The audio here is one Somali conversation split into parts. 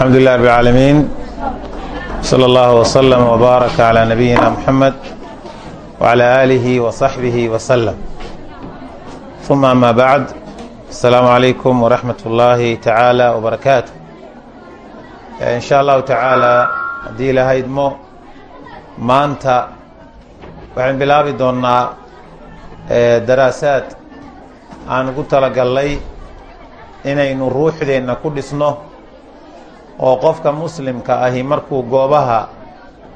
alxamdu lilah rab اlcaalamiin slى اllah wslm wbaaraka calى nabiyina mxamed wعalى aalihi وصaxbihi wslm uma ama bacd asalaamu calaykum waraxmat ullaahi tacaala wbarakaatu in sha allahu tacaala haddii ilaha idmo maanta waxaan bilaabi doonnaa daraasaad aan ugu talagalnay inaynu ruuxdeenna ku dhisno oo qofka muslimka ahi markuu goobaha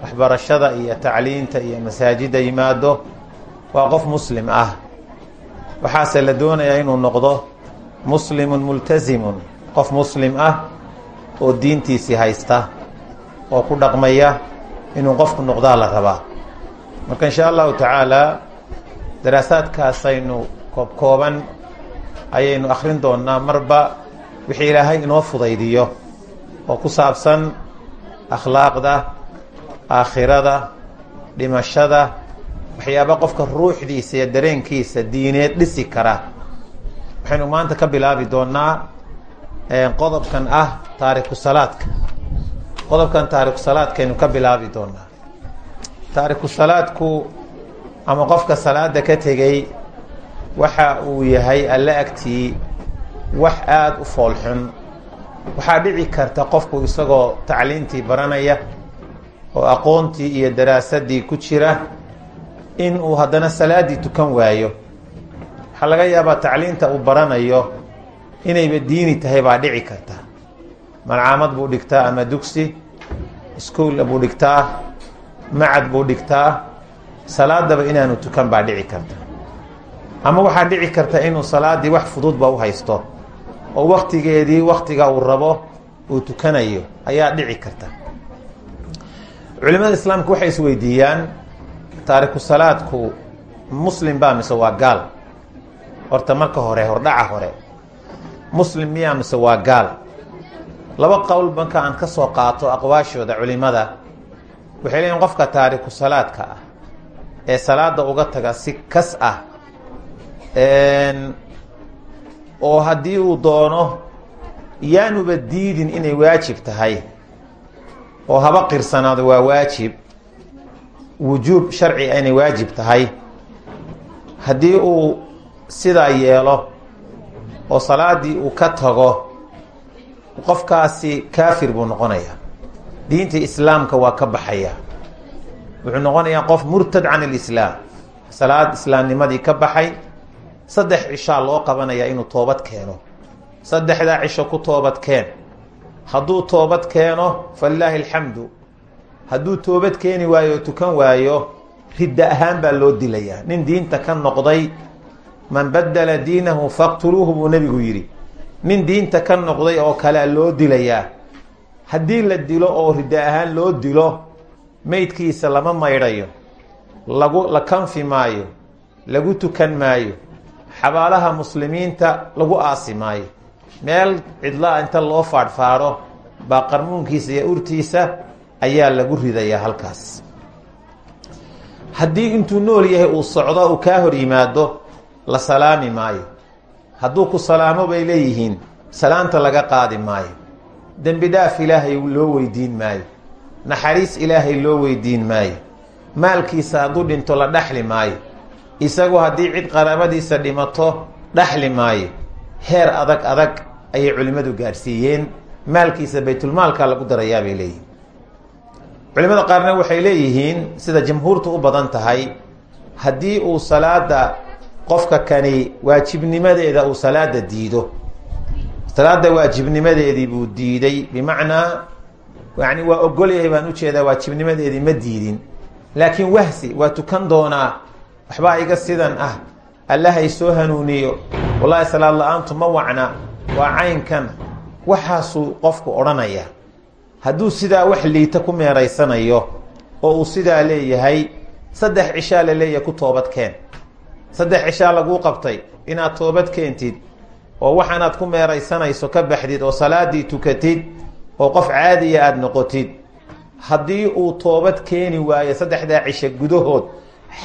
waxbarashada iyo tacliinta iyo masaajidda yimaado waa qof muslim ah. Waxaase la doonayaa inuu noqdo muslimun multasimun qof muslim ah oo diintiisii haysta oo ku dhaqmaya inuu qofku noqdaa la rabaa. Marka insha allahu tacaala daraasaadkaasaynu koobkooban ayaynu akhrin doonnaa marba wixii ilaahay inoo fudaydiyo oo ku saabsan akhlaaqda aakhirada dhimashada waxyaaba qofka ruuxdiisa iyo dareenkiisa diineed dhisi kara. Waxaynu maanta ka bilaabi doonnaa qodobkan ah taariku salaadka. Qodobkan taariku salaadkaynu ka bilaabi doonaa taariku salaadku ama qofka salaada ka tegey waxa uu yahay alle agtii wax aada u foolxun waxaa dhici karta qofku isagoo tacliintii baranaya oo aqoontii iyo daraasadii ku jira in uu haddana salaaddii tukan waayo. Waxaa laga yaabaa tacliinta uu baranayo inayba diini tahay baa dhici karta. Malcaamad buu dhigtaa ama dugsi iskuol buu dhigtaa macad buu dhigtaa salaadaba inaanu tukan baa dhici karta. Ama waxaa dhici karta inuu salaadii wax fududba u haysto oo waktigeedii waktiga uu rabo uu tukanayo ayaa dhici karta. Culimada islaamka waxay isweydiiyaan taariku salaadku muslim baa mise waa gaal? Horta marka hore hordhaca hore muslim miyaa mise waa gaal? Laba qowl marka aan ka soo qaato aqwaashooda culimada waxay leeyiin qofka taariku salaadka ah ee salaada uga taga si kas ah oo haddii uu doono yaanuba diidin inay waajib tahay oo haba qirsanaado waa waajib wujuub sharci inay waajib tahay. Haddii uu sidaa yeelo oo salaadii uu ka tago qofkaasi kaafir buu noqonayaa diinta islaamka waa ka baxaya. Wuxuu noqonayaa qof murtad can alislaam salaad islaamnimadii ka baxay saddex cishaa loo qabanayaa inuu toobad keeno. Saddexdaa cisho ku toobad keen. Hadduu toobad keeno falilaahi alxamdu. Hadduu toobad keeni waayo oo tukan waayo ridda ahaan baa loo dilayaa. Nin diinta ka noqday man badala diinahu faqtuluuhu buu nebigu yidhi. Nin diinta ka noqday oo kalea loo dilayaa. Haddii la dilo oo ridda ahaan loo dilo meydkiisa lama maydhayo. Lagu la kanfi maayo. Lagu tukan maayo xabaalaha muslimiinta lagu aasi maayo meel cidlaa inta loo faadhfaadho baa qarmuunkiisa iyo urtiisa ayaa lagu ridayaa halkaas. Haddii intuu nool yahay uu socdo uu kaa hor yimaado la salaami maayo. Hadduu ku salaamo bay leeyihiin salaanta laga qaadi maayo. Dembi dhaaf ilaahay loo weydiin maayo. Naxariis ilaahay loo weydiin maayo. Maalkiisa hadduu dhinto la dhaxli maayo isagu haddii cid qaraabadiisa dhimato dhaxli maayo. Heer adag adag ayay culimmadu gaadhsiiyeen. Maalkiisa baytulmaalka lagu darayaa bay leeyihiin. Culimada qaarna waxay leeyihiin sida jamhuurtu u badan tahay. Haddii uu salaada qofka kani waajibnimadeeda uu salaada diido salaada waajibnimadeedii buu diiday. Bimacnaa yani waa ogolyahay baan u jeedaa waajibnimadeedii ma diidin. Laakiin wahsi waa tukan doonaa waxbaa iga sidan ah. Allahay soo hanuuniyo. Wallaahi salaad la'aantu ma wacna. Waa caynkan. Waxaasuu qofku odhanaya. Hadduu sidaa wax liita ku meeraysanayo oo uu sidaa leeyahay saddex cishaa la leeyahay ku toobad keen saddex cishaa laguu qabtay. Inaad toobad keentid oo waxaanaad ku meeraysanayso ka baxdid oo salaadii tukatid oo qof caadiya aada noqotid. Haddii uu toobad keeni waayo saddexdaa cisho gudahood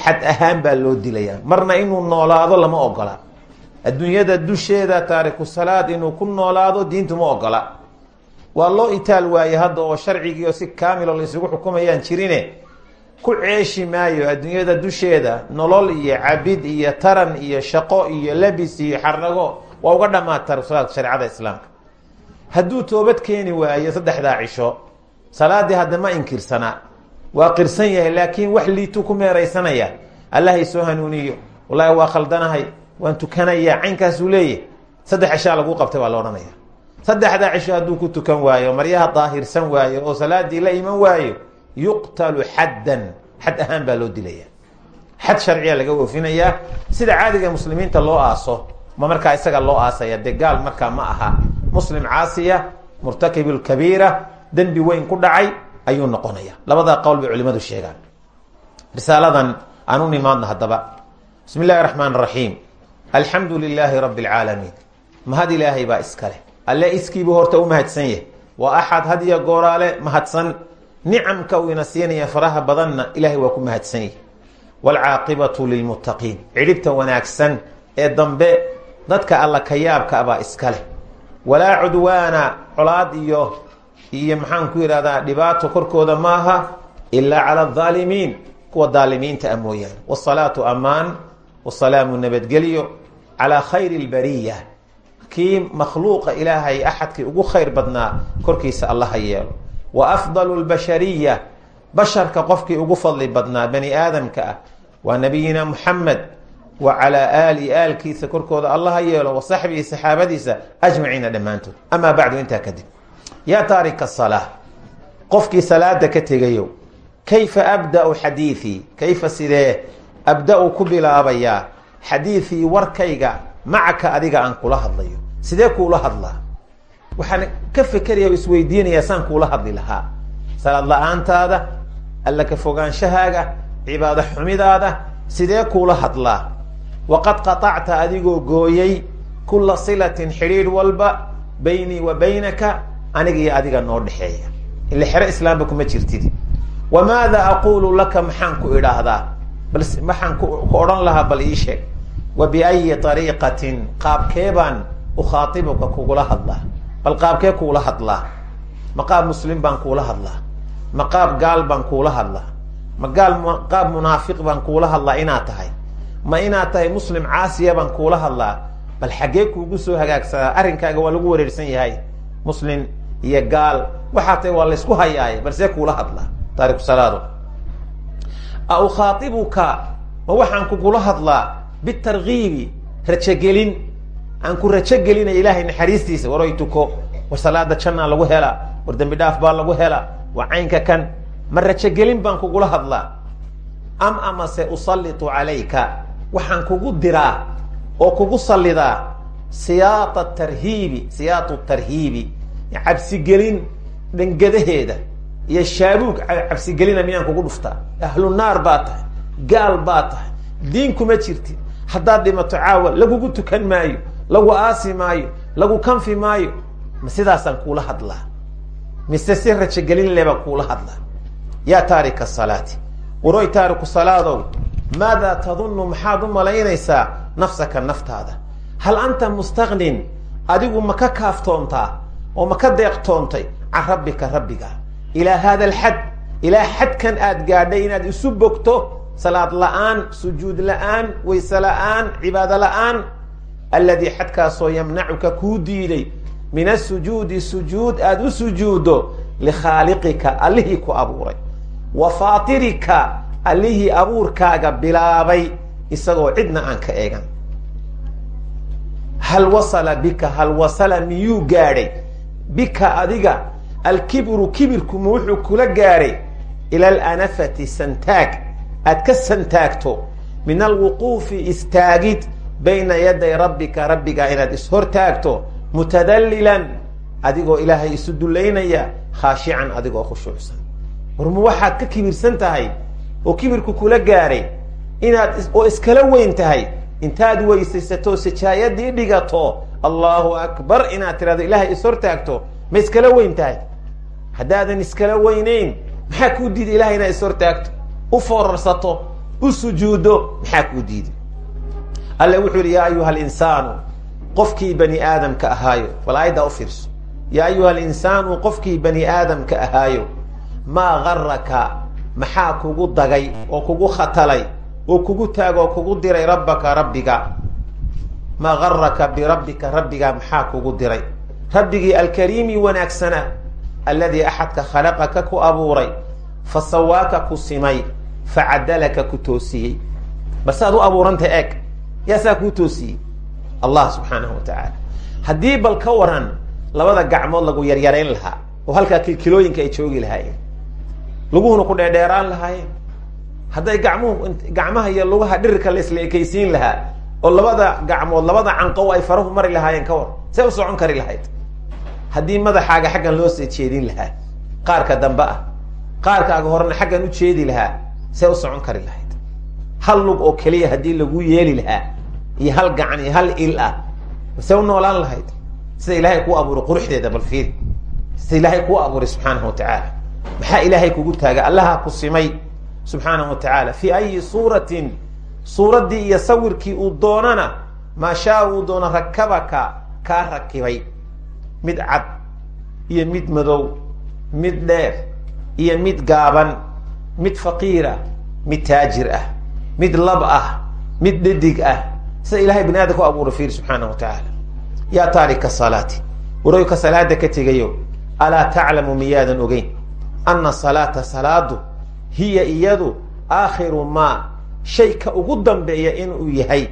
xad ahaan baa loo dilayaa marna inuu noolaado lama ogola. Adduunyada dusheeda taariku salaad inuu ku noolaado diintu ma ogola. Waa loo itaal waaye hadda oo sharcigii oo si kaamilo la isugu xukumayaan jirine. Ku ceeshi maayo adduunyada dusheeda nolol iyo cabid iyo taran iyo shaqo iyo labis iyo xarnago waa uga dhamaata rusalaadka shareecada islaamka. Hadduu toobad keeni waayo saddexdaa cisho. Salaadii hadda ma inkirsanaa waa qirsan yahay laakiin wax liituu ku meeraysanaya. Allahay soo hanuuniyo. Wallaahi waa khaldanahay waan tukanayaa caynkaasuu leeyahy saddex cishaa laguu qabtay baa la odhanaya. Saddexdaa cisho hadduu ku tukan waayo maryaha daahirsan waayo oo salaadii la iman waayo yuqtalu xaddan. Xad ahaan baa loo dilaya. Xad sharciya laga oofinayaa sida caadiga muslimiinta loo aaso ma markaa isaga loo aasaya? Dee gaal markaa ma aha. Muslim caasiya murtakibu lkabiira dembi weyn ku dhacay ayuu noqonaya. Labadaa qowl bay culimadu sheegaan. Risaaladan aan u nimaadno haddaba. Bismi illahi raxmaan raxiim alxamdu lilaahi rabbi alcaalamiin mahad ilaahay baa iskale alle iskiibuu horta u mahadsan yahay. Waa axad had iyo gooraale mahadsan. Nicamka uu ina siinaya faraha badanna ilahay waa ku mahadsan yahy waalcaaqibatu lilmuttaqiin cidhibta wanaagsan ee dambe dadka alla ka yaabka abaa iska leh. Walaa cudwaana colaad iyo iyo maxaan ku yidhahdaa dhibaato korkooda maaha ilaa cala adaalimiin kuwa daalimiinta a mooyaane. Wasalaatu amaan wasalaamu nabadgelyo calaa khayri lbariya kii makhluuqa ilaahay axadkii ugu khayr badnaa korkiisa allaha yeelo. Wa afdalu lbashariya basharka qofkii ugu fadli badnaa bani aadamka ah. Waa nabiyina muxamed wa calaa aali aalkiisa korkooda allaha yeelo wa saxbihi saxaabadiisa ajmaciina dhammaantood. Amaa bacdu intaa kadib yaa taarika salaa qofkii salaada ka tegayo kayfa abda'u xadiiii kayfa sidee abda-u ku bilaabayaa? Xadiiii warkayga macaka adiga aan kula hadlayo. Sidee kuula hadlaa? Waxaan ka fekeraya o isweydiinayaa saan kuula hadli lahaa. Salaad la'aantaada alla ka fogaanshahaaga cibaado xumidaada sidee kuula hadlaa? Waqad qaطacta adigoo gooyey kula silatin xidhiidh walba baynii wa baynaka aniga iyo adiga noo dhexeeya ile xero islaamba kuma jirtid wamaada aquulu laka maxaan ku idhaahdaa? Bal maxaan ku odhan lahaa bal ii sheeg. Wa biayi ariiqatin qaabkeebaan ukhaatibuka kugula hadlaa? Bal qaabkee kuula hadlaa? Ma qaab muslim baan kuula hadlaa? Ma qaab gaal baan kuula hadlaa? Ma gaal qaab munaafiq baan kuula hadlaa inaad tahay? Ma inaad tahay muslim caasiya baan kuula hadlaa? Bal xaggee kuugu soo hagaagsadaa? Arrinkaaga waa lagu wareersan yahay. Muslim iyo gaal. Waxaa tahay waa laysku hayaaye balsee kuula hadlaa taariku salaado a ukhaatibuka ma waxaan kugula hadlaa bitarkiibi rajogelin aan ku rajogelinaya ilaahay naxariistiisa waroy tuko war salaada jannaa lagu helaa war dembi dhaaf baa lagu helaa waa caynka kan. Ma rajogelin baan kugula hadlaa am amase usallitu calayka? Waxaan kugu diraa oo kugu sallidaa siyaata tarhiibi siyaatu tarhiibi cabsigelin dhangadaheeda iyo shaabuug cabsigelina miyaan kugu dhuftaa. Ahlu naar baa tahay gaal baa tahay. Diin kuma jirti. Haddaad dhimato caawa lagugu tukan maayo lagu aasi maayo lagu kanfi maayo ma sidaasaan kuula hadlaa. Mise si rajogelin le baan kuula hadlaa. Yaa taarika salaati. Waroy taariku salaadow maadaa tadunnu maxaad u malaynaysaa nafsaka naftaada? Hal anta mustaqnin? Adigu ma ka kaaftoontaa oo ma ka deeqtoontay can rabbika rabbiga ilaa haada alxad ilaa xadkan aad gaadhay inaad isu bogto salaad la'aan sujuud la'aan wayse la'aan cibaado la'aan alladii xadkaasoo yamnacuka kuu diiday min asujuudi sujuud aada u sujuuddo likhaaliqika allihii ku abuuray wa faatirika allihii abuurkaaga bilaabay isagoo cidna aan ka eegan. Hal wasala bika hal wasala miyuu gaadhay bika adiga alkibru kibirkuma wuxuu kula gaadhay ila alanafati santaag. Aad ka santaagto min alwuquufi istaagid bayna yaday rabbika rabbiga inaad ishortaagto mutadallilan adigoo ilaahay isu dullaynaya khaashican adigoo khushuucsan warma waxaad ka kibirsan tahay oo kibirku kula gaadhay inaad oo iskala weyn tahay intaad weysaysato sijaayadii dhigato allahu akbar inaad tirahdo ilaahay ishortaagto ma iskala weyn tahay? Haddaadan iskala weyneyn maxaa kuu diiday ilahay inaad ishortaagto u foorarsato u sujuuddo maxaa kuu diiday? Alle wuxuu yihi yaa ayuha alinsaanu qofkii bani aadamka ahaayo. Bal u fiirso. Yaa ayuha alinsaanu qofkii bani aadamka ahaayo maa garaka maxaa kugu dagay oo kugu khatalay oo kugu taag oo kugu diray rabbaka rabbiga maa garaka birabbika rabbigaa maxaa kugu diray? Rabbigii alkariimi wanaagsana alladii axadka khalaqaka ku abuuray fa sawaaka ku simay fa cadalaka ku toosiyey. Bal saad u abuurantay eeg? Yaa saa kuu toosiyey? Allah subxaanahu wa tacaala haddii bal ka waran labada gacmood lagu yaryarayn lahaa oo halkaa kilkilooyinka ay joogi lahaayeen luguhuna ku dheerdheeraan lahaayeen hadday gacmuhu gacmaha iyo lugaha dhirirka laisla ekaysiin lahaa oo labada gacmood labada canqow ay farahu mari lahaayeen ka war see u socon kari lahayd. Haddii madaxaaga xaggan loo soo jeedin lahaa qaarka dambe ah qaarkaaga horena xaggan u jeedi lahaa see u socon kari lahayd. Hal lug oo keliya haddii lagu yeeli lahaa iyo hal gacan iyo hal il ah see u noolaan lahayd. Sida ilaahay kuu abuuray quruxdeeda bal fiiri. Sida ilaahay kuu abuuray subxaanahu wa tacaala. Maxaa ilaahay kugu taaga? Allaha ku simay subxaanahu wa tacaala. Fii ayi suuratin suuraddii iyo sawirkii uu doonana maa shaa uu doono rakabaka kaa rakibay. Mid cad iyo mid madow mid dheer iyo mid gaaban mid faqiirah mid taajir ah mid lab ah mid dhadig ah. Sida ilahay bani aadam ku abuuray fiiri subxaanahu wa tacaala yaa taarika salaati warooyka salaada ka tegayo alaa taclamu miyaadan ogeyn? Ana salaata salaadu hiya iyadu aakhiru maa shay ka ugu dambeeya inuu yahay.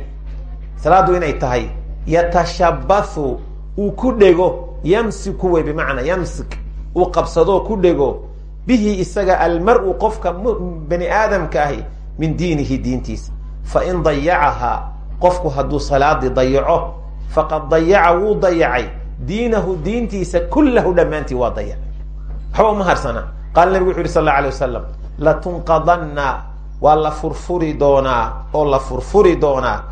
Salaaddu inay tahay yatashabathu uu ku dhego yamsiku wey bimacnaa yamsik uu qabsadoo ku dhego bihi isaga almar-u qofka bani aadamka ahi min diinihi diintiisa. Fain dayacahaa qofku hadduu salaadii dayaco faqad dayaca wuu dayacay. Diinahu diintiisa kullahu dhammaantii waa dayacay. Waxba uma harsana. Qaala nabigu wuxu yhi sal alla alay wasalam latunqadanna waa la furfuri doonaa oo la furfuri doonaa.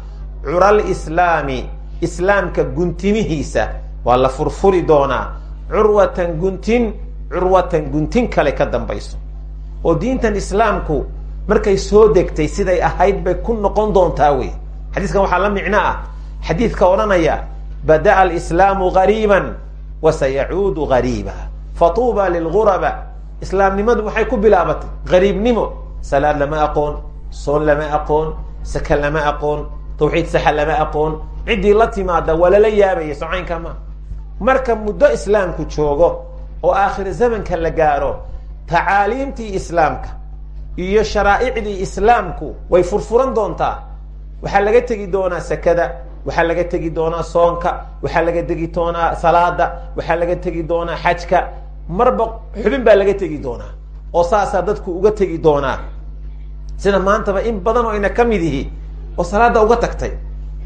Cural islaami islaamka guntimihiisa waa la furfuri doonaa. Curwatan guntin curwatan guntin kale ka dambayso. Oo diintan islaamku markay soo degtay siday ahayd bay ku noqon doontaa wey xadiiskan waxaa la micno ah. Xadiidka odhanaya bada'a alislaamu gariiban wa sayacuudu gariiba fatuuba lilguraba islaamnimadu waxay ku bilaabatay gariibnimo salaad lama aqoon soon lama aqoon saka lama aqoon tawxiid saxa lama aqoon. Ciddii la timaada waa lala yaabaya socaynka ma. Marka muddo islaamku joogo oo aakhir zamanka la gaaro tacaaliimtii islaamka iyo sharaa'icdii islaamku way furfuran doontaa. Waxaa laga tegi doonaa sakada waxaa laga tegi doonaa soonka waxaa laga tegi doonaa salaada waxaa laga tegi doonaa xajka. Marba xubin baa laga tegi doonaa oo saasaa dadku uga tegi doonaa sida maantaba in badan oo ina ka mid yihi oo salaada uga tagtay.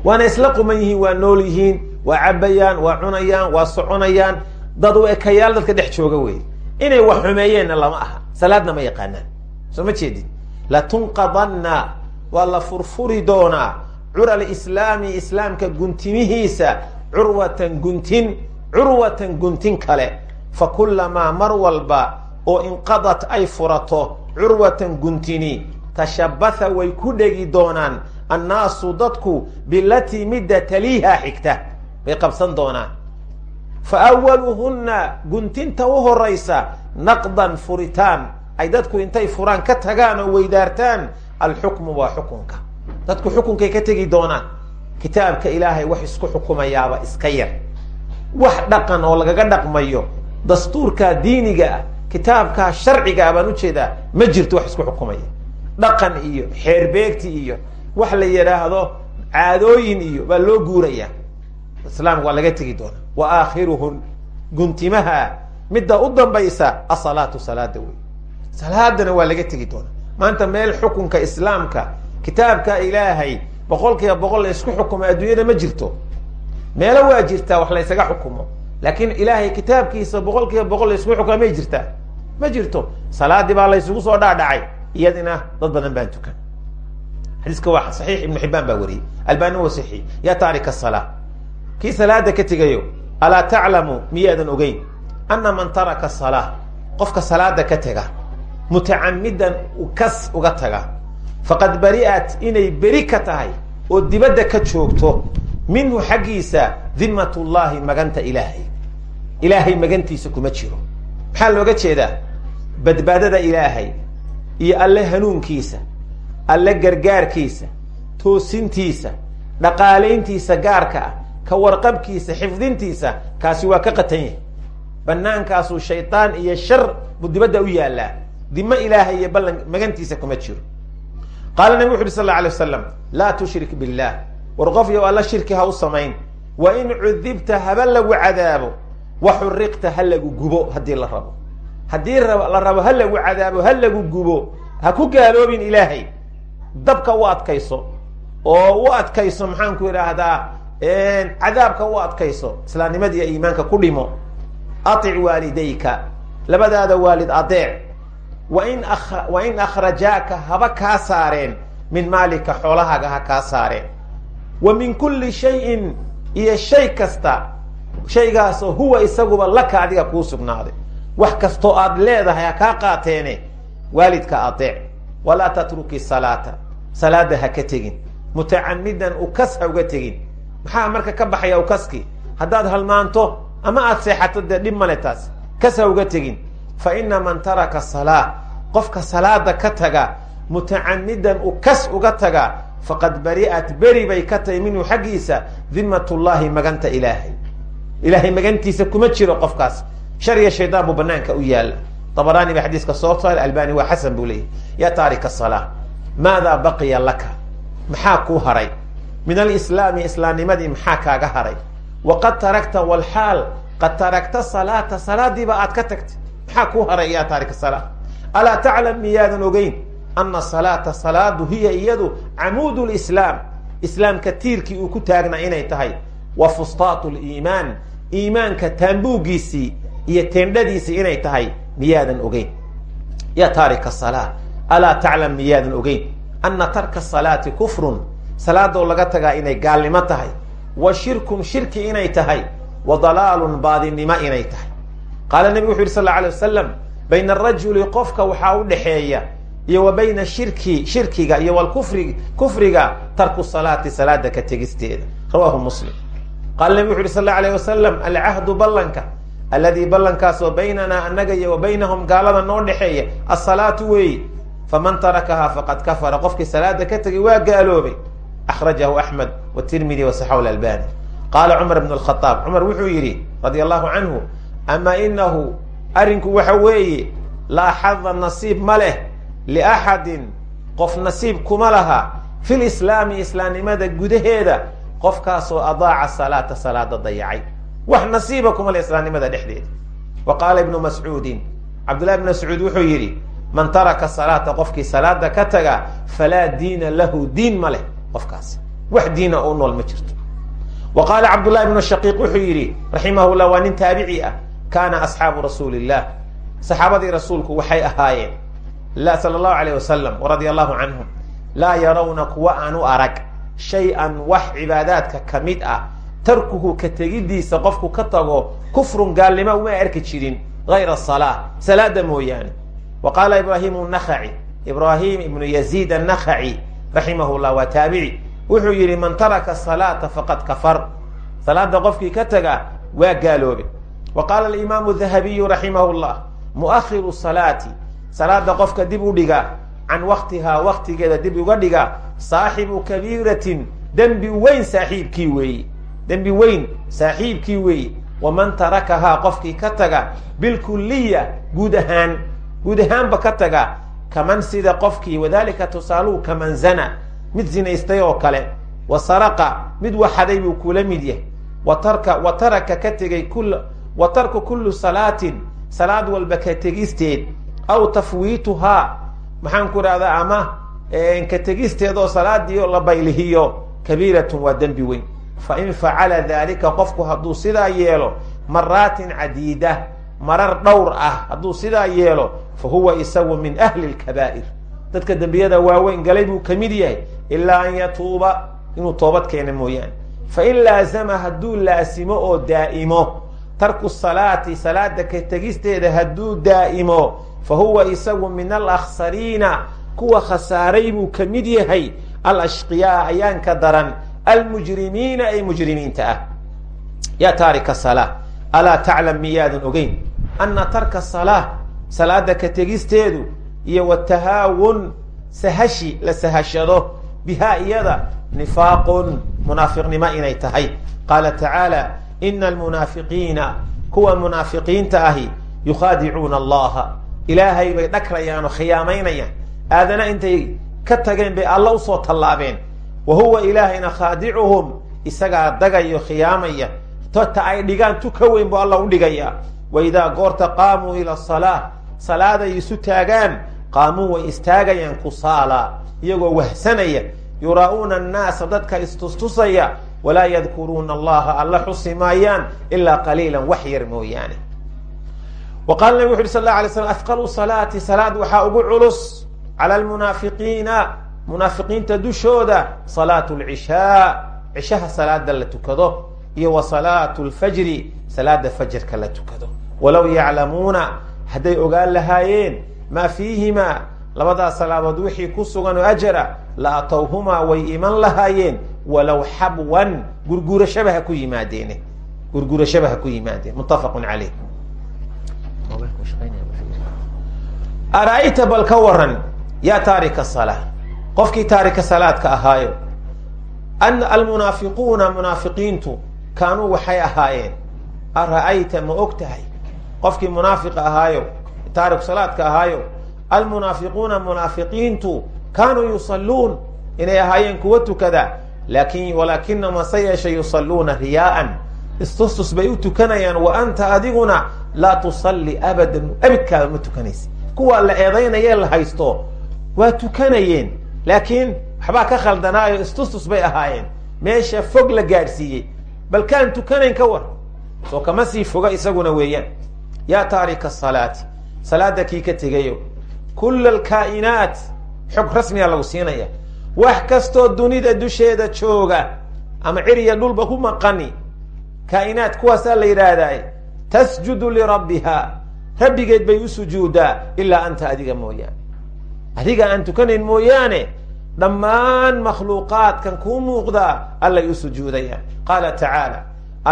Waana isla quman yihiin waa nool yihiin waa cabayaan waa cunayaan waa soconayaan. Dad u ekayaal dadka dhex jooga wey inay wax xumeeyeenna lama aha. Salaadna ma yaqaanaan. Soo ma jeedid latunqadanna waa la furfuri doonaa. Cural islaami islaamka guntimihiisa curwatan guntin curwatan guntin kale. Fa kulamaa mar walba oo inqadat ay furato curwatan guntini tashabatha way ku dhegi doonaan annaasu dadku bilatii midda taliiha xigta. Bay qabsan doonaan. Fa awaluhunna guntinta u horaysa naqdan furitaan. Ay dadku intay furaan ka tagaan oo weydaartaan alxukmu waa xukunka. Dadku xukunkay ka tegi doonaan. Kitaabka ilaahay wax isku xukumayaaba iska yar. Wax dhaqan oo lagaga dhaqmayo dastuurka diiniga ah kitaabkaa sharciga baan u jeedaa ma jirto wax isku xukumaya dhaqan iyo xeerbeegti iyo wax la yidhaahdo caadooyin iyo baa loo guuraya. Islaamka waa laga tegi doonaa. Wa aakhiruhun guntimaha. Midda u dambaysa asalaatu salaada wey salaadana waa laga tegi doonaa. Maanta meel xukunka islaamka kitaabka ilaahay boqol kiiba boqol la isku xukumo adduunyada ma jirto. Meelo waa jirtaa wax la ysaga xukumo. Laakiin ilaahay kitaabkiisa boqol kiiba boqol la isku xukuma may jirtaa ma jirto. Salaadii baa la ysugu soo dhaadhacay iyadina dad badan baan tukan. Xadiiska waa saxiix ibnu xibaan baa wariyey. Albani wa saxiix. Yaa taarika salaa kii salaada ka tegayo alaa taclamu miyaadan ogeyn. Ana man taraka salaa qofka salaada ka tega mutacamidan kas uga taga. Faqad bari'at inay beri ka tahay oo dibadda ka joogto. Minhu xaggiisa dimat llahi maganta ilaahay. Ilaahay magantiisa kuma jiro. Maxaa looga jeedaa? Badbaadada ilaahay iyo alle hanuunkiisa alle gargaarkiisa toosintiisa dhaqaalayntiisa gaarka ah ka warqabkiisa xifdintiisa kaasi waa ka qatan yahay. Banaankaasuu shaydaan iyo shar buu dibadda u yaallaa. Dimo ilaahay iyo ballan magantiisa kuma jiro. Qaala nabi wuxu uhi sal alla alay waslam laa tushrik billah. War qof yow alla shirki ha u samayn. Wa in cudibta haba lagu cadaabo wa xuriqta ha lagu gubo haddii la rabo haddii la rabo ha lagu cadaabo ha lagu gubo ha ku gaaloobin ilaahay dabka u adkayso oo u adkayso maxaan ku idhaahdaa cadaabka u adkayso islaamnimadiiyo iimaanka ku dhimo. Atic waalidayka labadaada waalid adeec. Wain wa in akhrajaaka haba kaa saareen min maalika xoolahaaga ha kaa saareen. Wa min kulli shayin iyo shay kasta shaygaasoo huwa isaguba laka adiga kuu sugnaaday wax kastoo aad leedahay ha kaa qaateene waalidka adeec. Walaa tatruki salaata. Salaada ha ka tegin. Mutacamidan ukas ha uga tegin. Maxaa marka ka baxaya ukaskii haddaad halmaanto ama aad seexato dee dhib male taas. Kas ha uga tegin. Fa ina man taraka salaa. Qofka salaada ka taga mutacamidan ukas uga taga faqad bari'at beri bay ka tahay minhu xaggiisa dimat maganta ilaahay. Ilaahay magantiisa kuma jiro qofkaas shar iyo shaydaan buu banaanka u yaalla dabaraani ba xadiiska soo saare albani waa xasan buu leeyahy ya taarika salaa maadaa baqiya laka? Maxaa kuu haray? Min alislaami islaamnimadii maxaa kaaga haray? Waqad tarakta walxaal qad tarakta salaata salaadiiba aad ka tagtay maxaa kuu haray ya taarika salaa alaa taclam miyaadan ogeyn ana salaata salaadu hiya iyadu camuudu lislaam. Islaamka tiirkii uu ku taagnaa inay tahay. Wa fustaatu liimaan iyo teendhadiisii inay tahay miyaadan ogeyn. Ya taarika salaa alaa taclam miyaadan ogeyn. Ana tarka salaati kufrun salaadoo laga tagaa inay gaalnimo tahay. Wa shirkun shirki inay tahay. Wa dalaalun baadinimo inay tahay. Qaala nebigu wuxu yidhi sal la alay wasalam bayna arajuli qofka waxaa u dhexeeya iyo wa bayna shirki shirkiga iyo walkufri kufriga tarku salaati salaada ka tegisteeda. Rawahu muslim. Qaala nebigu wuxu yhi sal la alayh wasalam alcahdu ballanka alladii ballankaasoo baynanaa annaga iyo wa baynahum gaalada noo dhexeeya asalaatu weeye faman tarakahaa faqad kafara. Qofkii salaada ka tegay waa gaaloobay. Akhrajahu axmed watirmidi wasaxahu lalbani qaala cumar bn alkhadaab cumar wuxuu yidhi radia allahu canhu ama inahu arrinku waxa weeye laa xada nasiib ma leh liaxadin qof nasiib kuma laha. Fi lislaami islaamnimada gudaheeda qofkaasoo adaaca salaata salaada dayacay wax nasiiba kuma leh islaamnimada dhexdeeda wa qaala ibnu mascuudin. Cabdullahi bn mascuud wuxuu yidhi man taraka salaata qofkii salaada ka taga falaa diina lahu diin ma leh qofkaas wax diina u nool ma jirto. Wa qaala cabdullahi bnu shaqiiq wuxuu yidhi raximah llah waa nin taabici ah. Kaana asxaabu rasuuli illah saxaabadii waxay ahaayeen sala allahu alayh wasalam radia allahu canhum laa yarawna kuwa aan u arag. Shay-an wax cibaadaadka ka ah tarkuhu ka tegidiisa qofku ka tago kufrun gaalnimo uma arki jirin gayra salaa salaada mooyaane. Wa qaala ibraahimu nakhaci ibraahim ibnu yaziid annakhaci raximah llah waa taabici. Wuxuu yidhi man taraka salaata faqad kafar. Salaada qofkii ka taga waa gaaloobe. Wa qaala alimaamu dahabiyu raximah llah muahiru salaati. Salaada qofka dib u dhiga can waktihaa waktigeeda dib uga dhiga saaxibu kabiiratin dembi weyn saaxiibkii weeye dembi weyn saaxiibkii weeye waman tarakahaa qofkii ka taga bilkuliya guud ahaan guud ahaanba ka taga kaman sida qofkii wadalika tusaaluhu kaman zana mid zinaystay oo kale wa saraqa mid waxaday buu kula mid yahay wa tarka wa taraka ka tegay wa tarku kullu salaatin salaad walba ka tegisteed aw tafwiituhaa maxaan ku idhahdaa ama ka tegisteedoo salaadii la baylihiyo kabiiratun waa dembi weyn fa in facala dalika qofku hadduu sidaa yeelo maraatin cadiida marar dhowr ah hadduu sidaa yeelo fa huwa isagu min ahli lkabaa'ir dadka dembiyada waaweyn galay buu ka mid yahay ilaa an yatuuba inuu toobad keena mooyaane fa in laazama hadduu laasimo oo daa'imo tarku salaati salaada ka tegisteeda hadduu daa'imo fa huwa isagu min alakhsariina kuwa khasaaray buu ka mid yahay alashqiyaa ayaan ka daran almujrimiina ay mujrimiinta ah yaa taarika salaa alaa taclam miyaadan ogeyn ana tarka salaa salaada ka tegisteedu iyo watahaawun sahashi la sahashado bihaa iyada nifaaqun munaafiqnimo inay tahay qaala tacaala ina almunaafiqiina kuwa munaafiqiinta ahi yukhaadicuuna allaha ilaahay bay dhagrayaan oo khiyaamaynayaan aadana intay ka tageen bay alla u soo tallaabeen wa huwa ilaahayna khaadicuhum isagaa dagayo khiyaamaya. Tota ay dhigaan tu ka weyn buu alla u dhigayaa wa idaa goorta qaamuu ila salaa salaaday isu taagaan qaamuu way istaagayaan kusaala iyagoo wahsanaya. Yuraa'uuna annaasa dadka istustusaya walaa yadkuruuna allaha alla xusi maayaan ilaa qaliilan wax yar mooyaane. Wa qaala nabig wuxu uhi sal la alay slam afqalu salaati salaad waxaa ugu culus cala almunaafiqiina munaafiqiinta dushooda salaatu lcishaa cishaha salaada la tukado iyo wa salaatu lfajri salaada fajrka la tukado. Walow yaclamuuna hadday ogaan lahaayeen maa fiihimaa labadaas salaadood wixii ku sugan oo ajara la atowhumaa way iman lahaayeen walow xabwan gurgurashaba ha ku yimaadeen. Gurgurashaba ha ku yimaadeen. Muttafaqun caleyh ara-ayta bal ka waran yaa taarika salaa qofkii taarika salaadka ahaayo an almunaafiquuna munaafiqiintu kaanuu waxay ahaayeen. Ara-ayta ma og tahay? Qofkii munaafiqa ahaayo taariku salaadka ahaayo almunaafiquuna munaafiqiintu kaanuu yusalluun. Inay ahaayeen kuwa tukada. Laakin walaakinama se yeeshe yusalluuna riyaa'an istustus bay u tukanayaan wa anta adiguna laa tusalli abadan. Abidkaaba ma tukanaysa kuwaa la eedaynayee la haysto waa tukanayeen laakiin waxbaa ka khaldanaayo istustus bay ahaayeen. Meesha fog la gaadhsiiyey. Bal kaan tukanayn ka war. Soo kama sii foga isaguna weeyaan. Yaa taarika salaati salaada kii ka tegayo. Kulla alkaa'inaat xog rasmigaa lagu siinaya. Wax kastoo dunida dusheeda jooga ama ciriya dhulba ku maqani. Kaa'inaat kuwaasaa la yidhaahdaa tasjudu lirabbiha rabbigeed bay u sujuudaa ilaa anta adiga mooyaane adiga aan tukanayn mooyaane dhammaan makhluuqaadkan kuu muuqdaa allay u sujuudayaan qaala tacaala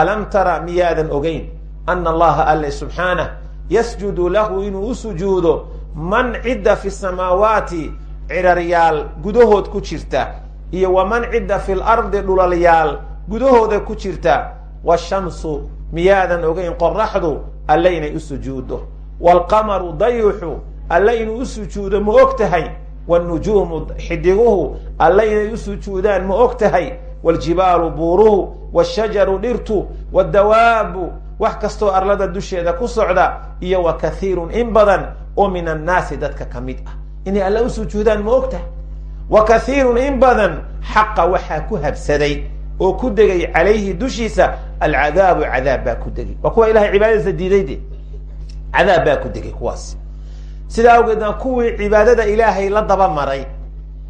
alam tara miyaadan ogeyn ana allaha alle subxaanah yasjudu lahu inuu u sujuudo man cidda fi samaawaati ciraryaal gudahood ku jirta iyo waman cidda fi lardi dhulalyaal gudahooda ku jirta washamsu miyaadan ogeyn qoraxdu alle inay u sujuuddo waalqamaru dayuxu alle inuu u sujuudo ma og tahay wاnujuumu xidiguhu alle inay u sujuudaan ma og tahay wاljibaalu buuruhu wاshajaru dhirtu wاdawaabu wax kastoo arlada dusheeda ku socda iyo wa kahiirun in badan oo min annaasi dadka ka mid ah inay alle u sujuudaan ma og tahay wa kahiirun in badan xaqa waxaa ku habsaday oo ku degay calayhi dushiisa alcadaabu cadaab baa ku degay waa kuwa ilahay cibaadadiisa diiday de cadaab baa ku degay kuwaas sidaa awgeedna kuwii cibaadada ilaahay la daba maray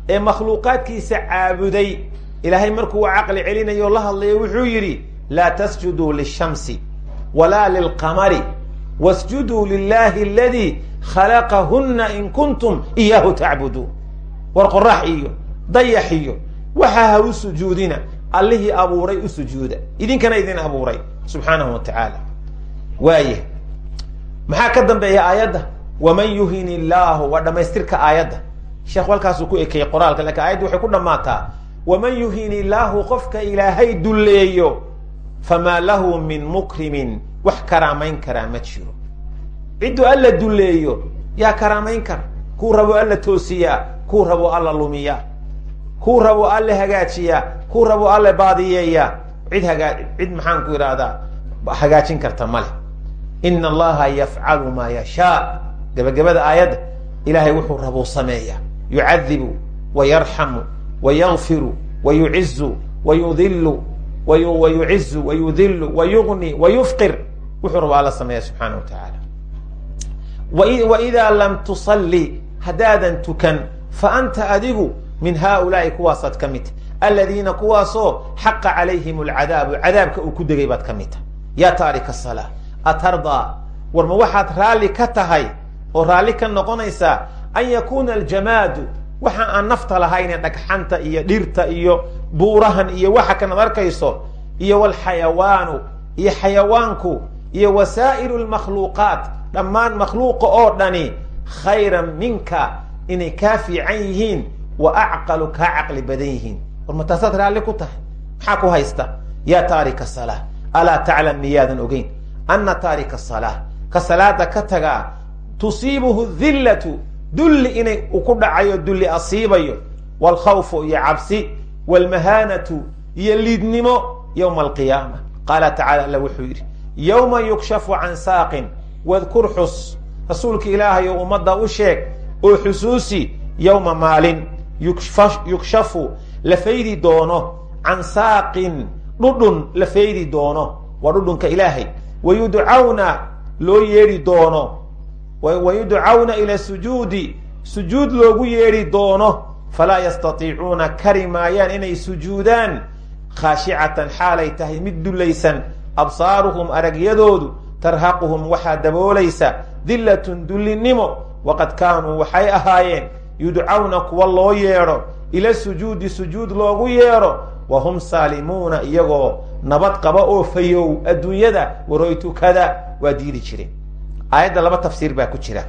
ee makhluuqaadkiisa caabuday ilaahay markuu caqli celinayo la hadlayo wuxuu yidhi laa tasjuduu lishamsi walaa lilqamari wasjuduu lilahi aladii khalaqahunna in kuntum iyaahu tacbuduun. War qorax iyo dayax iyo waxaa ha u sujuudina allihii abuuray u sujuuda. Idinkana idin abuuray subxaanahu wa tacaala. Waaye maxaa ka dambeeya aayadda waman yuhin illaahu waa dhamaystirka aayadda sheekh walkaasuu ku ekeeyey qoraalka laakiin aayadda waxay ku dhammaataa waman yuhin illaahu qofka ilaahay dulleeyo famaa lahu min mukrimin wax karaamayn karaa ma jiro cidduu alla dulleeyo yaa karaamayn kara kuu rabo alla toosiyaa kuu rabo alla lumiyaa kuu rabo alle hagaajiyaa kuu rabo alle baadiyeeyaa cid hagaa cid maxaan ku idhaahdaa hagaajin karta male ina allaha yafcalu maa yashaa gabagabada aayadda ilaahay wuxuu rabuu sameeya yucadibu wa yarxamu wa yakfiru wa yucizu wa yudilu wa yucizu wa yudilu wa yugni wa yufqir. Wuxuu rabaa alla sameeya subxaana wa tacaala. Wa idaa lam tusalli haddaadan tukan fa anta adigu min haaulaai kuwaasaad ka mid. Tahy aladiina kuwaasoo xaqa calayhim alcadaabu uu ku degay baad ka mid tahay. Yaa taarika ma waxaad raalli ka tahay oo raalli ka noqonaysaa an yakuuna aljamaadu waxa aan nafta lahayne dhagxanta iyo dhirta iyo buurahan iyo waxa kanaad arkayso iyo walxayawaanu iyo xayawaanku iyo wasaa'iru lmakhluuqaat dhammaan makhluuqa oo dhani khayran minka inay kaa fiican yihiin wa acqalu kaa caqli badan yihiin. War ma taasaad raalli ku tahay? Maxaa ku haysta? Yaa taarika salaa alaa taclam miyaadan ogeyn? Anna taarika salaa ka salaada ka tagaa tusiibuhu dillatu dulli inay ku dhacayo dulli asiibayo waalkhawfu iyo cabsi waalmahaanatu iyo liidnimo yowma alqiyaama qaala tacala alla wuxuu yidhi yowma yukshafu can saaqin wadkur xus. Rasuulka ilaahay oo ummadda u sheeg oo xusuusi yowma maalin yukshafu la faydi doono can saaqin dhudhun la faydi doono. Waa dhudhunka ilaahay. Wayudcawna loo yeedhi doono wayudcawna ila sujuudi. Sujuud loogu yeedhi doono. Falaa yastatiicuuna kari maayaan inay sujuudaan. Khaashicatan xaalay tahay mid dullaysan. Absaaruhum aragyadoodu tarhaquhum waxaa daboolaysa. Dillatun dullinnimo waqad kaanuu waxay ahaayeen. Yudcawna kuwa loo yeedho. Ila sujuudi sujuud loogu yeedho. Wa hum saalimuuna iyagoo nabad qaba oo fayow. Adduunyada waroytukada waa diidi jireen aayadda laba tafsiir baa ku jira.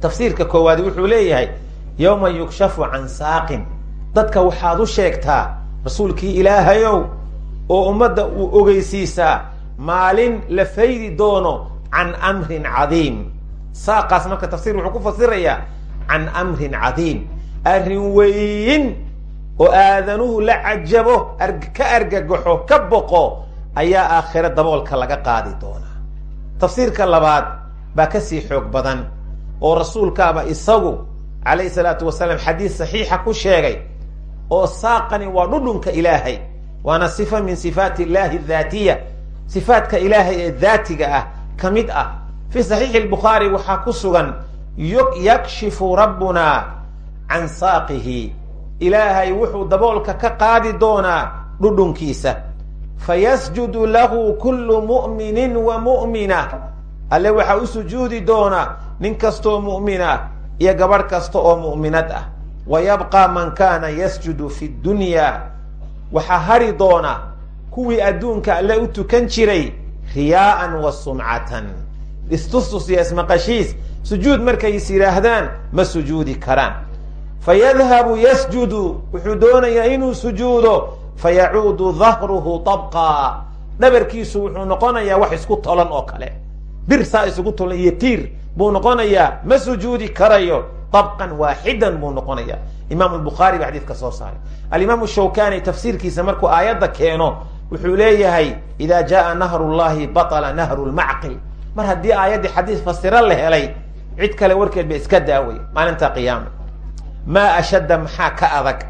Tafsiirka koowaad wuxuu leeyahay yowma yukshafu can saaqin. Dadka waxaad u sheegtaa rasuulkii ilaahayow oo ummadda uu ogeysiisaa maalin la faydi doono can amrin cadiim. Saaqaas marka tafsir wuxuu ku fasirayaa can amrin cadiim. Arrin weyn oo aadanuhu la cajabo ka argagaxo ka boqo ayaa aakhiro daboolka laga qaadi doonaa tafsiirka labaad baa ka sii xoog badan oo rasuulkaaba isagu calayhi salaatu wasalaam xadiis saxiixa ku sheegay oo saaqani waa dhudhunka ilaahay waana sifa min sifaati illahi daatiya sifaadka ilaahay ee daatiga ah ka mid ah. Fii saxiixi lbukhaari waxaa ku sugan yakshifu rabbuna can saaqihi ilaahay wuxuu daboolka ka qaadi doonaa dhudhunkiisa fayasjudu lahu kullu mu'minin wa mu'mina. Alle waxaa u sujuudi doona nin kastoo mu'mina iyo gabadh kasta oo mu'minad ah. Wa yabqa man kaana yasjudu fi dunya. Waxaa hari doona kuwii adduunka alle u tukan jiray riyaa'an wa sumcatan istustus iyo ismaqashiis sujuud markay is yidhaahdaan ma sujuudi karaan. Fayadhabu yasjudu wuxuu doonayaa inuu sujuudo fayacuudu dahruhu tabqa dhabarkiisu wuxuu noqonayaa wax isku tolan oo kale bir saa isugu tolan iyo tiir buu noqonayaa ma sujuudi karayo dabqan waaxidan buu noqonaya imaamu lbukhaari baa xadiidka soo saaray alimaamu shawkani tafsiirkiisa markuu aayadda keeno wuxuu leeyahay ida jaa nahru llahi batala nahru lmacqil mar haddii aayaddii xadiis fasiro la helay cid kale warkeed ba iska daaway maalinta qiyaama maa ashadda maxaa ka adag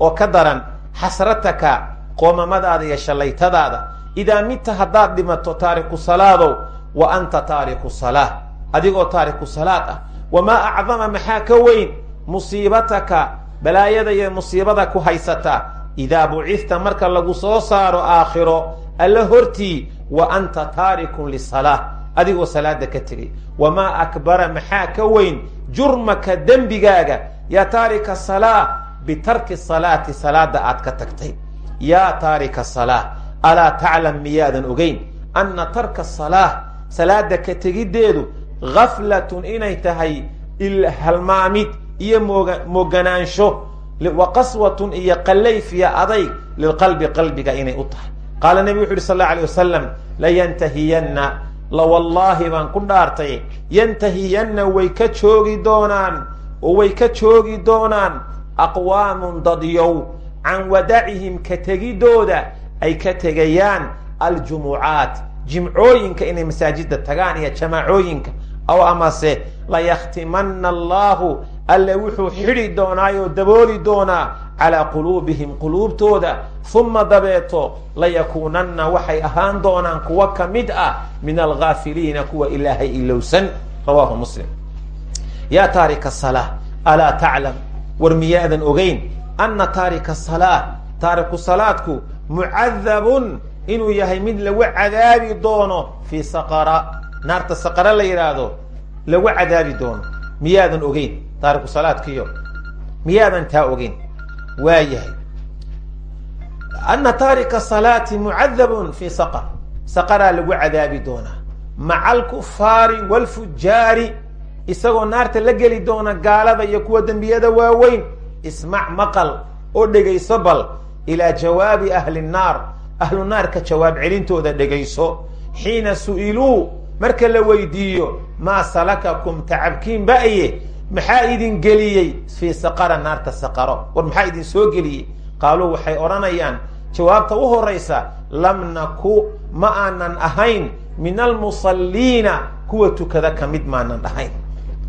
oo ka daran xasrataka qoomamadaada iyo shallaytadaada idaa midta haddaad dhimato taariku salaadow wa anta taariku salaa adigoo taariku salaad ah. Wamaa acdama maxaa ka weyn? Musiibataka balaayada iyo musiibada ku haysata. Idaa bucista marka lagu soo saaro aakhiro alla hortii wa anta taarikun lisalaa adigoo salaada ka tegay wamaa akbara maxaa ka weyn? Jurmaka dembigaaga. Yaa taarika salaa bitarki salaati salaada aad ka tagtay. Yaa taarika salaa alaa taclam miyaadan ogeyn? Anna tarka salaa salaada ka tegiddeedu gaflatun inay tahay ilhalmaamid iyo mooga mooganaansho wa qaswatun iyo qallayfiya adayg lilqalbi qalbiga inay u tahay. Qaala nebigu wuxu uhi sal alla alay wasalam layantahiyanna la wallaahi baan ku dhaartay. Yantahiyanna way ka joogi doonaan oo way ka joogi doonaan aqwaamun dadyow can wadacihim ka tegidooda ay ka tegayaan aljumucaat jimcooyinka inay masaajida tagaan iyo jamaacooyinka. Aw amase layakhtimanna allahu alle wuxuu xidhi doonaayoo dabooli doonaa calaa quluubihim quluubtooda. Uma dabeeto layakuunanna waxay ahaan doonaan kuwa ka mid ah min algaafiliina kuwa ilaahay ilowsan. Rawaahu muslim. Yaa taarika salaa alaa taclam war miyaadan ogeyn anna taarika salaa taariku salaadku mucadabun inuu yahay mid lagu cadaabi doono fii saqara naarta saqara la yidhaahdo lagu cadaabi doono. Miyaadan ogeyn taariku salaadkiyo miyaadan taa ogeyn. Waa ana taarika salaati mucadabun fii saqar saqaraa lagu cadaabi doonaa. Maca alkufaari waalfujaari isagoo naarta la geli doona gaalada iyo kuwa dembiyada waaweyn ismac maqal oo dhegayso bal ilaa jawaabi ahli nnaar ahlu naarka jawaab celintooda dhegayso. Xiina su'iluu marka la weydiiyo maa salakakum tacabkiin ba'ye maxaa idin geliyey? Fii saqara naarta saqaro. War maxaa idin soo geliyey? Qaaluu waxay odhanayaan jawaabta u horaysa lam naku ma aanan ahayn min almusalliina kuwa tukada ka mid maanan ahayn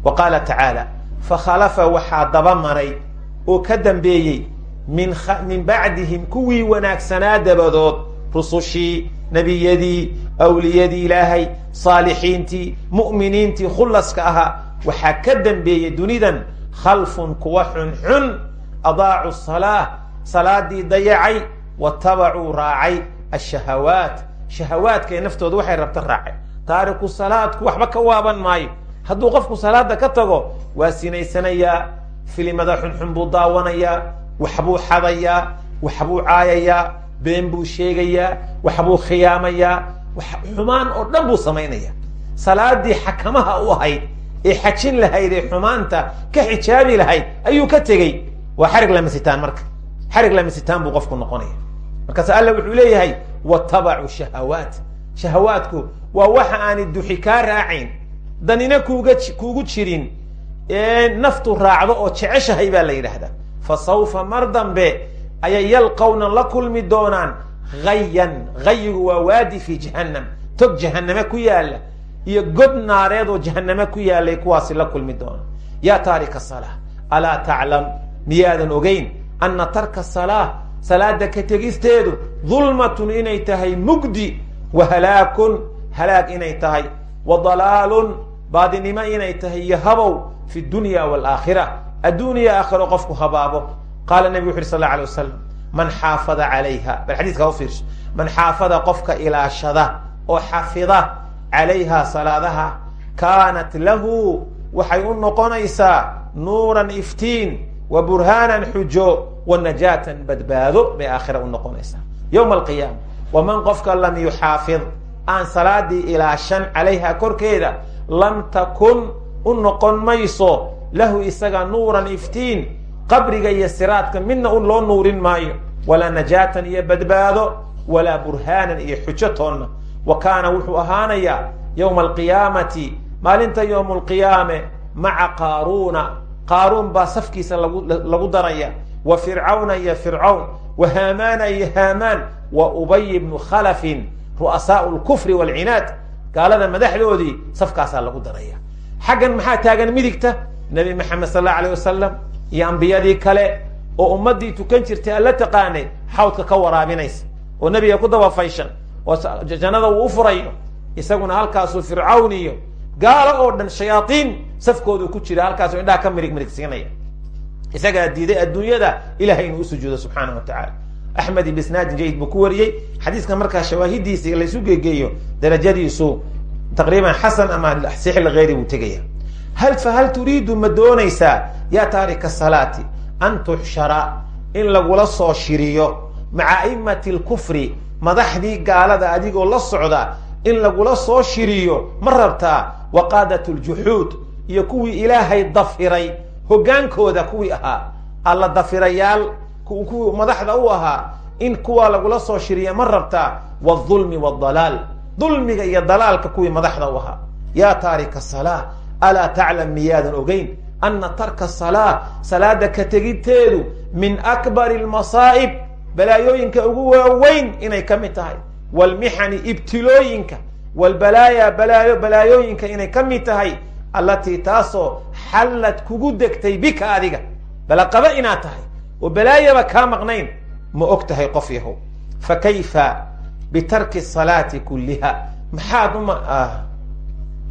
wa qaala tacaala fakhalafa waxaa daba maray oo ka dambeeyey min bacdihim kuwii wanaagsanaa dabadood rusushii nebiyadii awliyadii ilaahay saalixiintii mu'miniintii khullaska ahaa waxaa ka dambeeyey dunidan khalfun kuwa xunxun adaacu salaa salaadii dayacay watabacuu raacay ashahawaat shahawaadkae naftooda waxay rabta raacay. Taariku salaadku waxba ka waaban maayo hadduu qofku salaada ka tago waa sinaysanayaa filimada xunxun buu daawanayaa waxbuu xadayaa waxbuu caayayaa been buu sheegayaa waxbuu khiyaamayaa xumaan oo dhan buu samaynaya. Salaadii xakamaha u ahayd ee xajin lahayd ee xumaanta ka xijaabi lahayd ayuu ka tegey. Waa xarig lamasitaan marka. Xarig lamasitaan buu qofku noqonaya. Markaas alla wuxuu leeyahay watabacuu shahawaat. Shahawaadku waa waxa aani duxi kaa raacayn danina kuugu jirin naftu raacdo oo jeceshahay baa la yidhaahdaa. Fa sawfa mar dambe ayay yalqawna la kulmi doonaan hayan hayigu waa waadi fi jahannam. Tog jahaname ku yaalla iyo god naareed oo jahaname ku yaalay kuwaasi la kulmi doona. Yaa taarika salaa alaa taclam miyaadan ogeyn ana tarka salaa salaada ka tegisteedu dulmatun inay tahay mugdi wa halaakun halaag inay tahay wa dalaalun baadinimo inay tahay iyo habow fi dunya waalaakhira adduuniya aakhiro qofku habaabo. Qaala nebigu wuxu uhi sal la alay wasalam man xaafada calayha. Bal xadiiska u fiirso. Man xaafada qofka ilaashada oo xafida calayha salaadaha kaanat lahu waxay u noqonaysaa nuuran iftiin wa burhaanan xujo wa najaatan badbaado bay aakhira u noqonaysaa. Yowma alqiyaama waman qofka lam yuxaafid aan salaadii ilaashan calayha korkeeda lam takun u noqon mayso lahu isaga nuuran iftiin qabriga iyo siraadka midna u loo nuurin maayo. Walaa najaatan iyo badbaado walaa burhaanan iyo xujo toonna. Wa kaana wuxuu ahaanayaa yowma alqiyaamati maalinta yowma alqiyaame maca qaaruuna. Qaaruun baa safkiisa lagu daraya. Wa fircawna iyo fircawn wa haamaana iyo haamaan wa ubay bnu khalafin ru'asaau lkufri waalcinaad gaalada madaxdoodii safkaasaa lagu daraya. Xaggan maxaa taagan midigta? Nebi maxamed sal allau alay wasalam iyo ambiyadii kale oo ummaddii tukan jirtay alla taqaanay xawdka ka waraabinaysa oo nebiga ku daba fayshan oo jannada uu u furayo isaguna halkaasuu fircawn iyo gaalo oo dhan shayaaiin safkoodu ku jira halkaasuu indhaha ka mirig mirigsiinaya isagaa diiday adduunyada ilahay inuu usujuudo subxaana wa tacaala axmed ibisnaadin jayid buu ku wariyey. Xadiiska markaa shawaahidiisa laysu gegeeyo darajadiisu taqriiban xasan ama sixil hayri buu tegaya hal fa hal turiidu ma doonaysaa yaa taarika salaati an tuxshara in lagula soo shiriyo maca aimati lkufri madaxdii gaalada adigoo la socda in lagula soo shiriyo ma rabtaa waqaadat ljuxuud iyo kuwii ilaahay dafiray hoggaankooda kuwii ahaa alla dafirayaal madaxda u ahaa in kuwa lagula soo shiriya ma rabtaa waalظulmi waaldalaal dulmiga iyo dalaalka kuwii madaxda u ahaa. Yaa taarika salaa alaa taclam miyaadan ogeyn? Ana tarka salaa salaada ka tegiteedu min akbari almasaa'ib balaayooyinka ugu waaweyn inay ka mid tahay. Waalmixani ibtilooyinka. Waalbalaaya balaayo balaayooyinka inay ka mid tahay allatii taasoo xallad kugu degtay bika adiga. Balaqaba inaad tahay oo balaayaba kaa maqnayn ma og tahay qof yahow. Fa kayfa bitarki salaati kulliha? Maxaad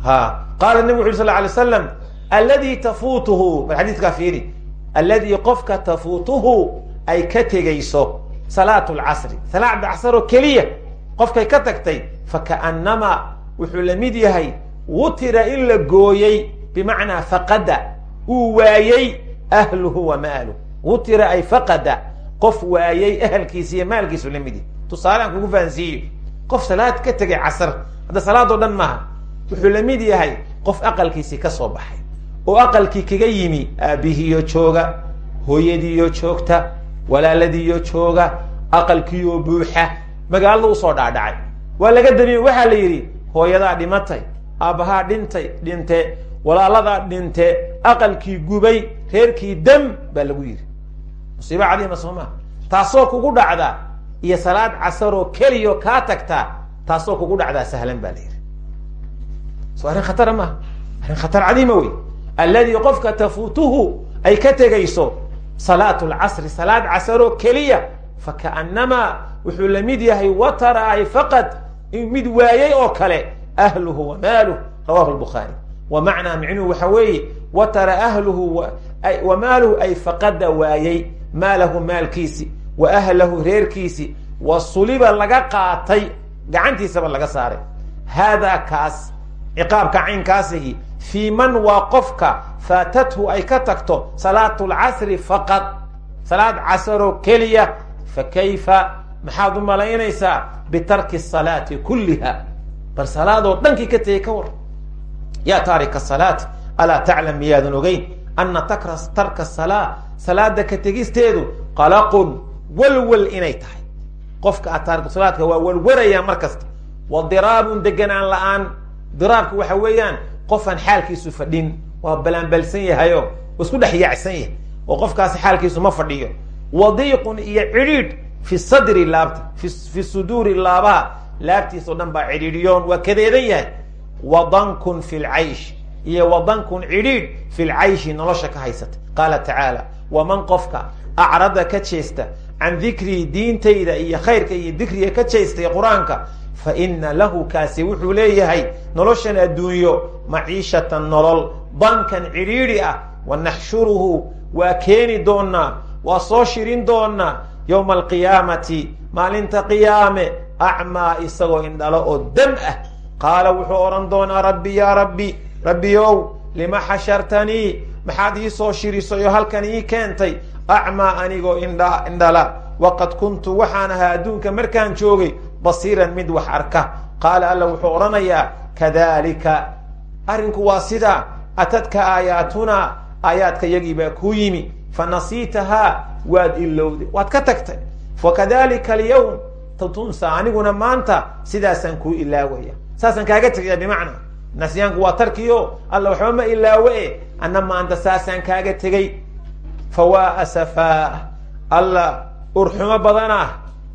ha. Qaala nabig uri sal alay slam alladii tafuutuhu bal xadiiskaa fiiri alladii qofka tafuutuhu ay ka tegayso salaat lcasri salaada casaroo keliya qofkay ka tagtay fakaannamaa wuxuu la mid yahay wutira in la gooyey bimacnaa faqada uu waayey ahluhu wa maaluh wutira ay faqada qof waayey ahalkiisa iyo maalkiisu la mid yahay. Tusaale aan kugu fahansiiyo qof salaad ka tegay casar hadda salaadoo dhan maaha wuxuu la mid yahay qof aqalkiisii ka soo baxay oo aqalkii kaga yimi aabbihiiyo jooga hooyadiiyo joogta walaaladiiyo jooga aqalkiiyo buuxa magaalada u soo dhaadhacay. Waa laga damiye waxaa la yidhi hooyadaa dhimatay aabbahaa dhintay dhinte walaaladaa dhinte aqalkii gubay reerkii dam baa lagu yidhi musiibo cadiima soo maa taasoo kugu dhacda iyo salaad casaroo keliyo kaa tagtaa taasoo kugu dhacdaa sahlan baa la yidhi. So arrin khatara maaha arrin khatar cadiima wey alladii qofka tafuutuhu ay ka tegayso salaat lcasri salaad casaroo keliya fakaannamaa wuxuu la mid yahay watara ay faqad mid waayey oo kale ahluhu wa maaluh rawahu lbukhaari wa macnaa micnuhu waxa weeye watara ahluhu wa maaluhu ay faqada waayey maalahu maalkiisi wa ahlahu reerkiisi wa suliba laga qaatay gacantiisaba laga saaray haadaa kaas ciqaabka caynkaasihi fii man waa qofka faatathu ay ka tagto salaatu lcasri faqad salaad casaroo keliya fa kayfa maxaad u malaynaysaa bitarki salaati kulliha bal salaadoo dhankii ka tegay ka war yaa taarika salaat alaa taclam miyaadan ogeyn ana tarka salaa salaada ka tegisteedu qalaqun walwal inay tahay. Qofka a taariku salaadka waa walwarayaa mar kasta. Wa diraabun deganaan la'aan. Diraabka waxa weeyaan qofaan xaalkiisu fadhin. Waa balaanbalsan yahayo isku dhex yaacsan yahay. Oo qofkaasi xaalkiisu ma fadhiyo. Wadiiqun iyo cidhiidh fi sadri laabta fi suduuri laabaha laabtiis dhan baa cidhiidhiyoon waa kadeedan yahay. Wadankun fi lcaysh iyo wadankun cidhiidh fi lcayshi nolosha ka haysata. Qaala tacaala waman qofka acrada ka jeesta can dikrii diintayda iyo khayrka iyo dikriga ka jeestay qur'aanka fa ina lahu kaasi wuxuu leeyahay noloshan adduunyo maciishatan nolol bankan cidhiidhi ah wanaxshuruhu waa keeni doonaa waa soo shirin doonaa yowma alqiyaamati maalinta qiyaame acmaa isagoo indhalo oo dam ah. Qaala wuxuu odhan doonaa rabbi yaa rabbi rabbi ow lima xashartanii maxaad ii soo shirisay oo halkan ii keentay? Acmaa anigoo indha indhala. Waqad kuntu waxaan ahaa adduunka markaan joogay basiiran mid wax arka. Qaala alla wuxuu odhanayaa kadalika arrinku waa sidaa atadka aayaatunaa aayaadka yagii baa kuu yimi. Fa nasiitahaa waad ilowday waad ka tagtay. Fakadalika alyawm tunsa aniguna maanta sidaasaan kuu ilaawaya. Saasaan kaaga tegaya bimacnaa nasyaanku waa tarkiyo. Alla waxba ma ilaawe. Anna maanta saasaan kaaga tegay fawaa asafaa alla urxumo badanah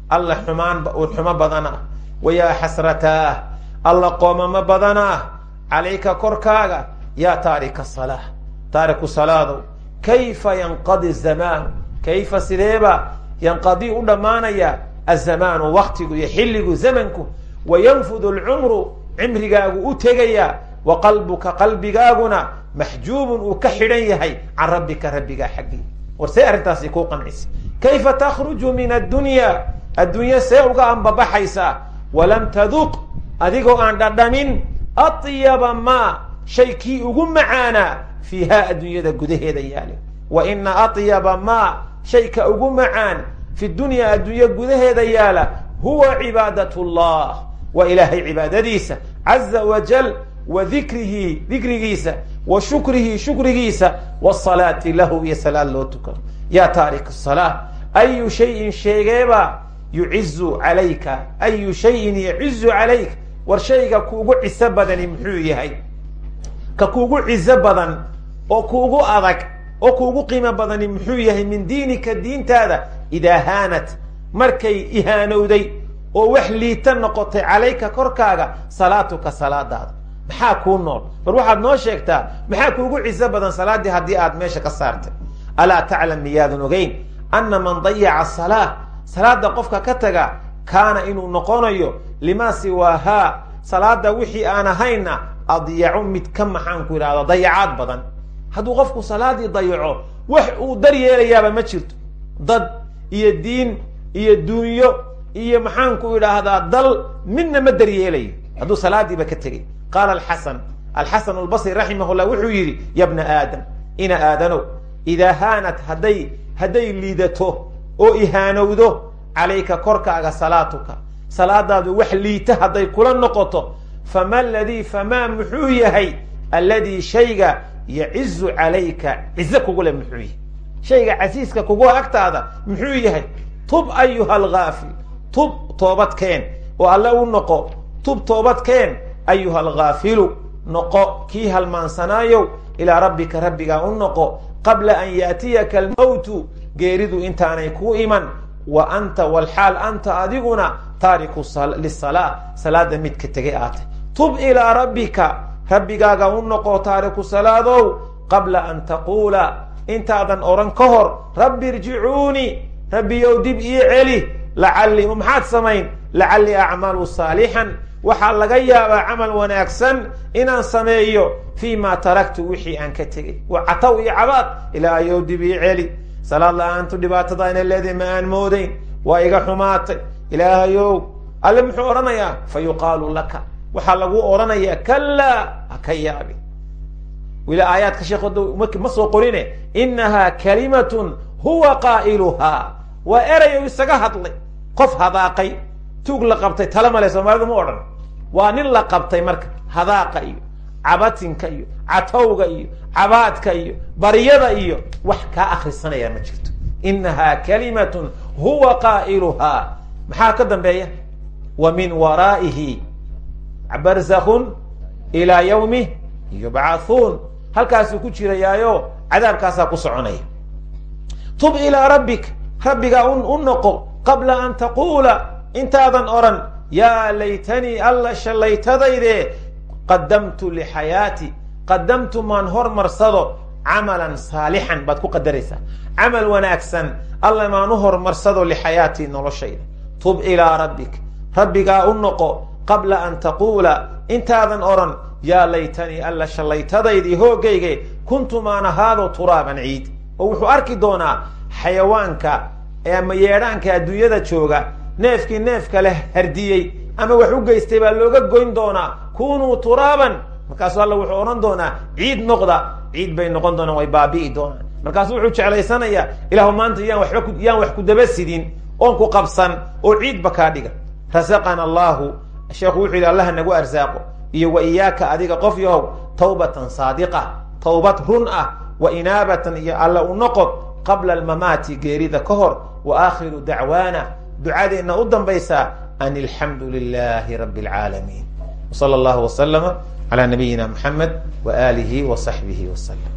alla xumaan urxumo badanah wayaa xasrataa alla qoomamo badanah calayka korkaaga. Yaa taarika salaa taariku salaadow kayfa yanqadi zamaanu kayfa sideeba? Yanqadii u dhammaanaya. Azamaanu waktigu iyo xilligu zamanku. Wa yanfudu alcumru cimrigaagu u tegaya wa qalbuka qalbigaaguna maxjuubun uu ka xidhan yahay can rabbika rabbigaa xaggii war see arrintaasi kuu qancisa. Kayfa takhruju min addunya? Addunya see uga ambabaxaysaa walam taduq adigoo aan dhadhamin atyaba maa shay kii ugu macaanaa fiiha addunyada gudaheeda yaale. Wa ina atyaba maa shayka ugu macaan fi dunya addunya gudaheeda yaalla huwa cibaadat llah waa ilaahay cibaadadiisa caza wajal wa dikrihi dikrigiisa wa shukrihi shukrigiisa wasalaati lahu iyo salaad loo tukado yaa taarik salaa ayu shayin sheegeeba yucizu calayka ayu shayin yacizu calayk war shayga kuugu ciso badani muxuu yahay ka kuugu cizo badan oo kuugu adag oo kuugu qiimo badani muxuu yahay min diinika diintaada idaa haanat markay ihaanowday oo wax liita noqotay calayka korkaaga salaatuka salaadaada. Maxaa kuu nool? Bar waxaad noo sheegtaa maxaa kuugu ciso badan salaaddii haddii aad meesha ka saartay? Alaa taclam miyaadan ogeyn? Anna man dayaca salaa salaada qofka ka taga kaana inuu noqonayo limaa siwaahaa salaada wixii aan ahayna adyacu mid ka maxaan ku yidhahdo dayacaad badan. Hadduu qofku salaadii dayaco wax uu dar yeelayaaba ma jirto. Dad iyo diin iyo duunyo iyo maxaan ku idhaahdaa dal midna ma daryeelayo hadduu salaadiiba ka tegay. Qaala alxasan alxasan albasri raximah llah wuxuu yidhi ya bna aadam ina aadanow idaa haanat hadday hadday liidato oo ihaanowdo calayka korkaaga salaatuka. Salaadaadu wax liita hadday kula noqoto. Fama ladii famaa muxuu yahay? Alladii shayga yacizu calayka. Cize kugu leh muxuu yahay. Shayga casiiska kugu agtaada muxuu yahay tub ayuha algaafil tub toobadkeen. Oo alle u noqo tub toobadkeen. Ayuha alghaafilu noqo kii halmaansanaayow ilaa rabbika rabbigaa u noqo. Qabla an yaatiyaka almowtu geeridu intaanay kuu iman. Wa anta walxaal anta adiguna taariku lisalaa salaada midka tegay aatay tub ilaa rabbika. Rabbigaaga u noqo taariku salaadow. Qabla an taquula. Intaadan odhan ka hor rabbi irjicuunii rabbiyow dib ii celi lacallii maxaad samayn? Lacallii acmalu saalixan waxaa laga yaabaa camal wanaagsan inaan sameeyo fii ma taraktu wixii aan ka tegey. Wa cataw iyo cabaad ilaahayow dib ii celi. Salaad la'aantu dhibaatada ina leedahay ma aan moodayn. Waa iga xumaatay. Ilaahayow alle muxuu odhanayaa fa yuqaalu laka. Waxaa lagu odhanayaa kalaa ha ka yaabi. Weli aayaadka sheekh ma soo qorine inahaa kalimatun huwa qaa'iluhaa waa erayo isaga hadlay. Qof hadaaqay tuug la qabtay tala male soomaalidu ma odhan. Waa nin la qabtay marka hadaaqa iyo cabatinka iyo catowga iyo cabaadka iyo baryada iyo wax kaa akrisanaya ma jirto. Inahaa kalimatun huwa qaa'iluhaa maxaa ka dambeeya? Wa min waraa'ihi barzakun ilaa yawmi yubcathuun halkaasuu ku jirayaayo cadaabkaasaa ku soconaya. Tub ilaa rabbik rabbigaa u noqo qabla an taquula intaadan odhan yaa laytanii alla shallaytadayde qadamtu lixayaati qadamtu maan hormarsado camalan saalixan baad ku qadaraysaa camal wanaagsan alla maan u hormarsado lixayaatii noloshayda. Tub ilaa rabbik. Rabbigaa u noqo qabla an taquula intaadan odhan yaa laytanii alla shallaytadaydii hoogayge kuntu maan ahaado turaaban ciid. Oo wuxuu arki doonaa xayawaanka ama yeedhaanka adduunyada jooga neefkii neefka leh hardiyey ama wax u geystay baa looga goyn doonaa kunuu turaaban. Markaasu alla wuxuu odhan doonaa ciid noqda ciid bay noqon doonaan way baabi'i doonaan. Markaasu wuxuu jeclaysanayaa ilaahu maanta yaan waba yaan wax ku daba sidin oon ku qabsan oo ciidba kaa dhiga. Rasaqana allahu sheekhu wuxuu yidhi allaha nagu arsaaqo iyo wa iyaaka adiga qof yahow tawbatan saadiqa tawbad run ah wa inaabatan iyo alla u noqod qabla almamaati geerida ka hor wa aakhiru dacwaana ducadeenna u dambaysaa an alxamdu lilahi rabi اlcaalamiin wsala allahu waslama calaa nabiyina muxamed wa aalihi wa saxbihi waslm